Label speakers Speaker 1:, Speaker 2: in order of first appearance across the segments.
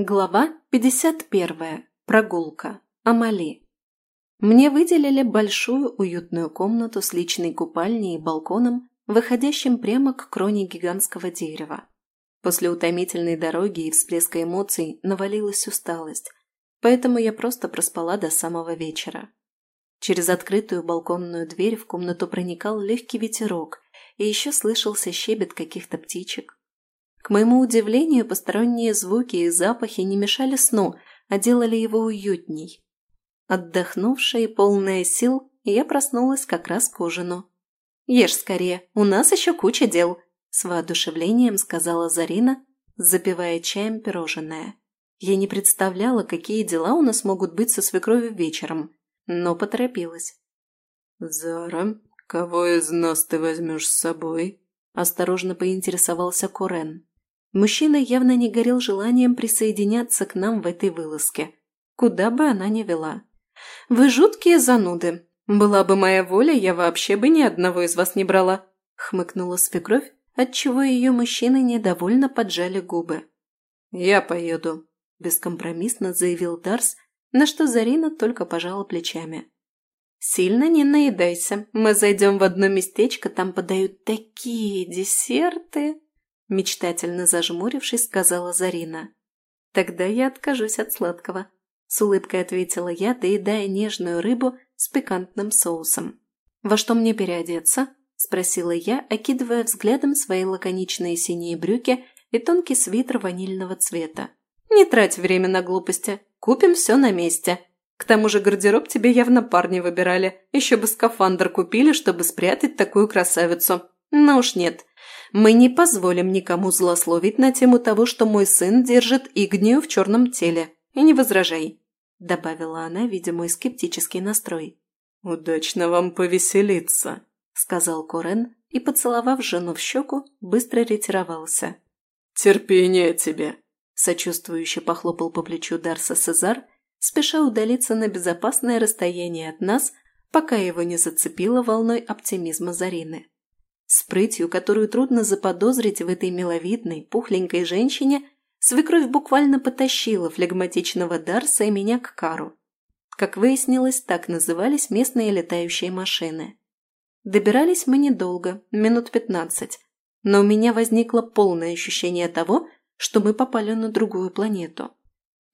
Speaker 1: Глава 51. Прогулка. Амали. Мне выделили большую уютную комнату с личной купальней и балконом, выходящим прямо к кроне гигантского дерева. После утомительной дороги и всплеска эмоций навалилась усталость, поэтому я просто проспала до самого вечера. Через открытую балконную дверь в комнату проникал легкий ветерок, и еще слышался щебет каких-то птичек. К моему удивлению, посторонние звуки и запахи не мешали сну, а делали его уютней. Отдохнувшая и полная сил, я проснулась как раз к ужину. «Ешь скорее, у нас еще куча дел», – с воодушевлением сказала Зарина, запивая чаем пирожное. Я не представляла, какие дела у нас могут быть со свекровью вечером, но поторопилась.
Speaker 2: «Зара, кого из нас ты возьмешь с собой?» – осторожно поинтересовался Курен. Мужчина явно не горел желанием присоединяться к нам в этой вылазке, куда бы она ни вела. «Вы жуткие зануды. Была бы моя воля, я вообще бы ни одного из вас не брала», – хмыкнула свекровь, отчего ее мужчины недовольно поджали губы. «Я поеду», – бескомпромиссно заявил Дарс, на что Зарина только пожала плечами.
Speaker 1: «Сильно не наедайся. Мы зайдем в одно местечко, там подают такие десерты!» Мечтательно зажмурившись, сказала Зарина. «Тогда я откажусь от сладкого», – с улыбкой ответила я, доедая нежную рыбу с пикантным соусом. «Во что мне переодеться?» – спросила я, окидывая взглядом свои лаконичные синие брюки и тонкий свитер ванильного цвета. «Не трать время на глупости. Купим все на месте. К тому же гардероб тебе явно парни выбирали. Еще бы скафандр купили, чтобы спрятать такую красавицу. Но уж нет, мы не позволим никому злословить на тему того, что мой сын держит Игнию в черном теле. И не возражай», – добавила она, видя мой скептический настрой.
Speaker 2: «Удачно вам повеселиться», – сказал Корен и, поцеловав жену в щеку, быстро ретировался. «Терпение тебе», – сочувствующе похлопал по плечу Дарса Сезар, спеша удалиться на безопасное расстояние от нас, пока его не зацепило волной оптимизма Зарины. С прытью, которую трудно заподозрить в этой миловидной, пухленькой женщине, свекровь буквально потащила флегматичного Дарса и меня к кару. Как выяснилось, так назывались местные летающие машины. Добирались мы недолго, минут пятнадцать, но у меня возникло полное ощущение того, что мы попали на другую планету.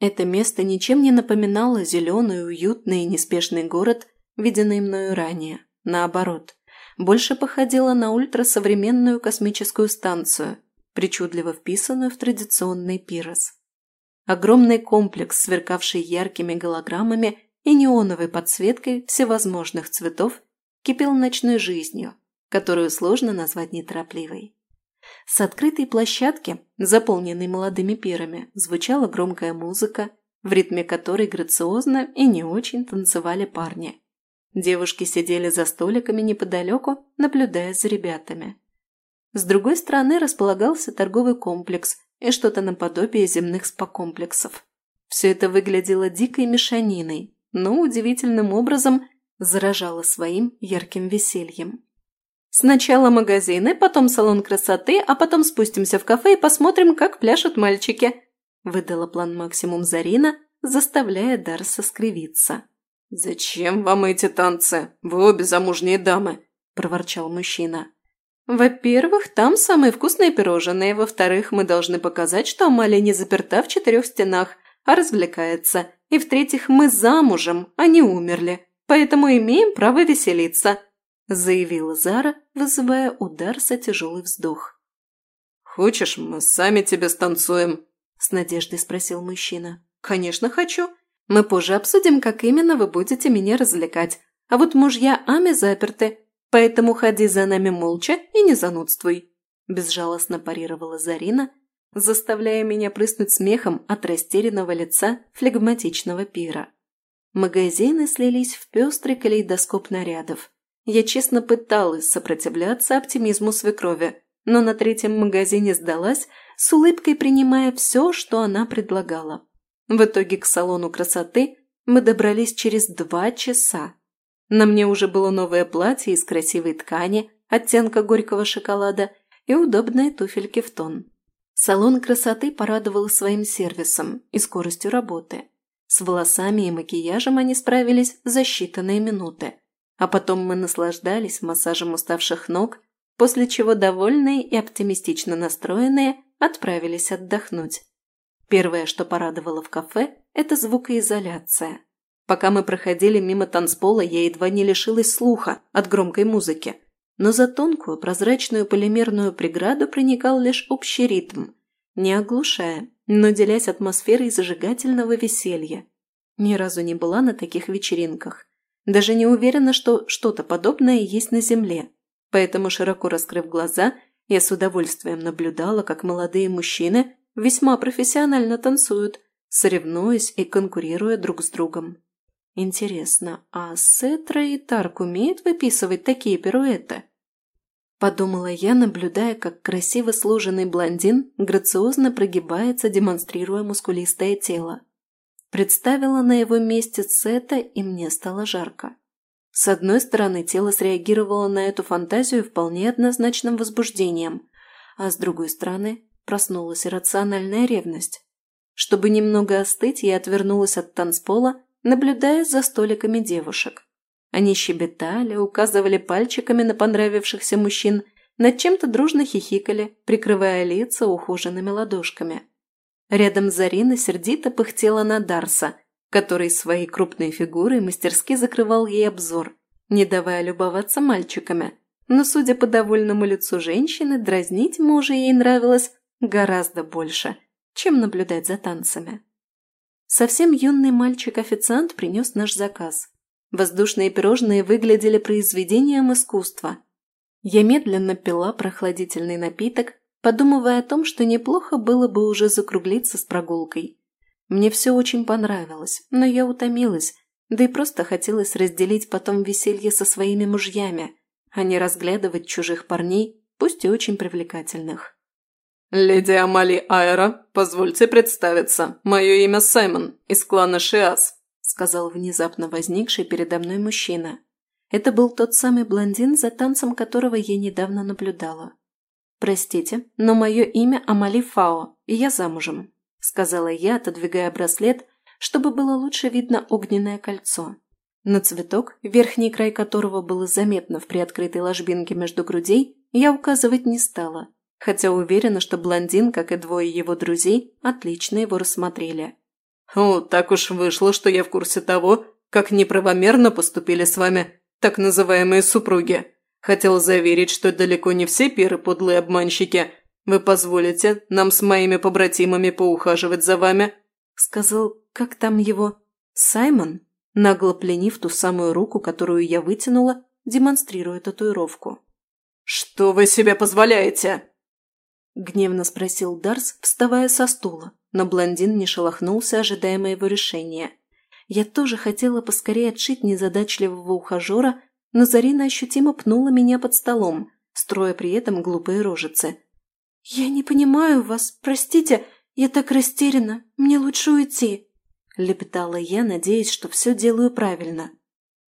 Speaker 2: Это место ничем не напоминало зеленый, уютный и неспешный город, виденный мною ранее. Наоборот, больше походила на ультрасовременную космическую станцию, причудливо вписанную в традиционный пирос. Огромный комплекс, сверкавший яркими голограммами и неоновой подсветкой всевозможных цветов, кипел ночной жизнью, которую сложно назвать неторопливой. С открытой площадки, заполненной молодыми пирами, звучала громкая музыка, в ритме которой грациозно и не очень танцевали парни. Девушки сидели за столиками неподалеку, наблюдая за ребятами. С другой стороны располагался торговый комплекс и что-то наподобие земных спа-комплексов. Все это выглядело дикой мешаниной, но удивительным образом заражало своим ярким весельем. «Сначала магазины, потом салон красоты, а потом спустимся в кафе и посмотрим, как пляшут мальчики», выдала план максимум Зарина, заставляя Дарса скривиться. «Зачем вам эти танцы? Вы обе замужние дамы!» – проворчал мужчина.
Speaker 1: «Во-первых, там самые вкусные пирожные. Во-вторых, мы должны показать, что Амалия не заперта в четырех стенах, а развлекается. И в-третьих, мы замужем, а не умерли. Поэтому имеем право веселиться», – заявила Зара, вызывая у Дарса тяжелый вздох.
Speaker 2: «Хочешь, мы сами тебе станцуем?»
Speaker 1: – с надеждой спросил мужчина. «Конечно хочу. Мы позже обсудим, как именно вы будете меня развлекать. А вот мужья Ами заперты, поэтому ходи за нами молча и не занудствуй», – безжалостно парировала Зарина, заставляя меня прыснуть смехом от растерянного лица флегматичного пира. Магазины слились в пестрый калейдоскоп нарядов. Я честно пыталась сопротивляться оптимизму свекрови, но на третьем магазине сдалась, с улыбкой принимая все, что она предлагала. В итоге к салону красоты мы добрались через два часа. На мне уже было новое платье из красивой ткани, оттенка горького шоколада и удобные туфельки в тон. Салон красоты порадовал своим сервисом и скоростью работы. С волосами и макияжем они справились за считанные минуты. А потом мы наслаждались массажем уставших ног, после чего довольные и оптимистично настроенные отправились отдохнуть. Первое, что порадовало в кафе, это звукоизоляция. Пока мы проходили мимо танцпола, я едва не лишилась слуха от громкой музыки. Но за тонкую прозрачную полимерную преграду проникал лишь общий ритм, не оглушая, но делясь атмосферой зажигательного веселья. Ни разу не была на таких вечеринках. Даже не уверена, что что-то подобное есть на Земле. Поэтому, широко раскрыв глаза, я с удовольствием наблюдала, как молодые мужчины весьма профессионально танцуют, соревнуясь и конкурируя друг с другом. Интересно, а Сетра и Тарк умеют выписывать такие пируэты? Подумала я, наблюдая, как красиво сложенный блондин грациозно прогибается, демонстрируя мускулистое тело. Представила на его месте Сета, и мне стало жарко. С одной стороны, тело среагировало на эту фантазию вполне однозначным возбуждением, а с другой стороны, проснулась иррациональная ревность. Чтобы немного остыть, я отвернулась от танцпола, наблюдая за столиками девушек. Они щебетали, указывали пальчиками на понравившихся мужчин, над чем-то дружно хихикали, прикрывая лица ухоженными ладошками. Рядом Зарина сердито пыхтела на Дарса, который своей крупной фигурой мастерски закрывал ей обзор, не давая любоваться мальчиками. Но, судя по довольному лицу женщины, дразнить мужа ей нравилось гораздо больше, чем наблюдать за танцами. Совсем юный мальчик-официант принес наш заказ. Воздушные пирожные выглядели произведением искусства. Я медленно пила прохладительный напиток, подумывая о том, что неплохо было бы уже закруглиться с прогулкой. Мне все очень понравилось, но я утомилась, да и просто хотелось разделить потом веселье со своими мужьями, а не разглядывать чужих парней, пусть и очень привлекательных.
Speaker 2: «Леди Амали Айра, позвольте представиться. Мое имя Саймон, из клана Шиас», – сказал внезапно возникший передо мной мужчина.
Speaker 1: Это был тот самый блондин, за танцем которого я недавно наблюдала. «Простите, но мое имя Амали Фао, и я замужем», – сказала я, отодвигая браслет, чтобы было лучше видно огненное кольцо. На цветок, верхний край которого было заметно в приоткрытой ложбинке между грудей, я указывать не стала, хотя уверена, что блондин, как и двое его друзей, отлично его рассмотрели.
Speaker 2: «О, так уж вышло, что я в курсе того, как неправомерно поступили с вами так называемые супруги. Хотел заверить, что далеко не все пиры подлые обманщики. Вы позволите нам с моими побратимами поухаживать за вами?»
Speaker 1: Сказал, как там его, Саймон, нагло пленив ту самую руку, которую я вытянула, демонстрируя татуировку.
Speaker 2: «Что вы себе позволяете?»
Speaker 1: – гневно спросил Дарс, вставая со стула, но блондин не шелохнулся, ожидая моего решения. Я тоже хотела поскорее отшить незадачливого ухажера, но Зарина ощутимо пнула меня под столом, строя при этом глупые рожицы. «Я не понимаю вас, простите, я так растеряна, мне лучше уйти», – лепетала я, надеясь, что все делаю правильно.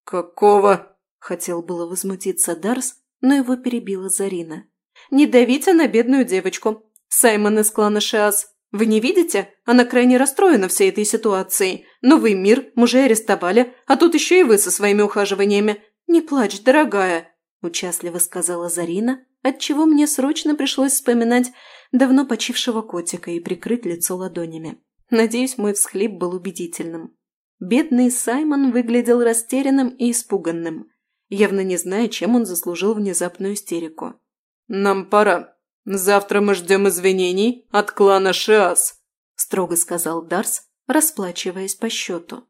Speaker 2: «Какого?»
Speaker 1: – хотел было возмутиться Дарс, но его перебила Зарина.
Speaker 3: Не давите на бедную девочку. Саймон из клана Шиас. Вы не видите? Она крайне расстроена всей этой ситуацией. Новый мир, мужей арестовали, а тут еще и вы со своими ухаживаниями. Не плачь, дорогая, – участливо сказала Зарина, отчего мне срочно пришлось вспоминать давно почившего котика и прикрыть лицо ладонями. Надеюсь, мой всхлип был убедительным. Бедный Саймон выглядел растерянным и испуганным, явно не зная, чем он заслужил внезапную истерику.
Speaker 2: «Нам пора. Завтра мы ждем извинений от клана Шиас», – строго сказал Дарс, расплачиваясь по счету.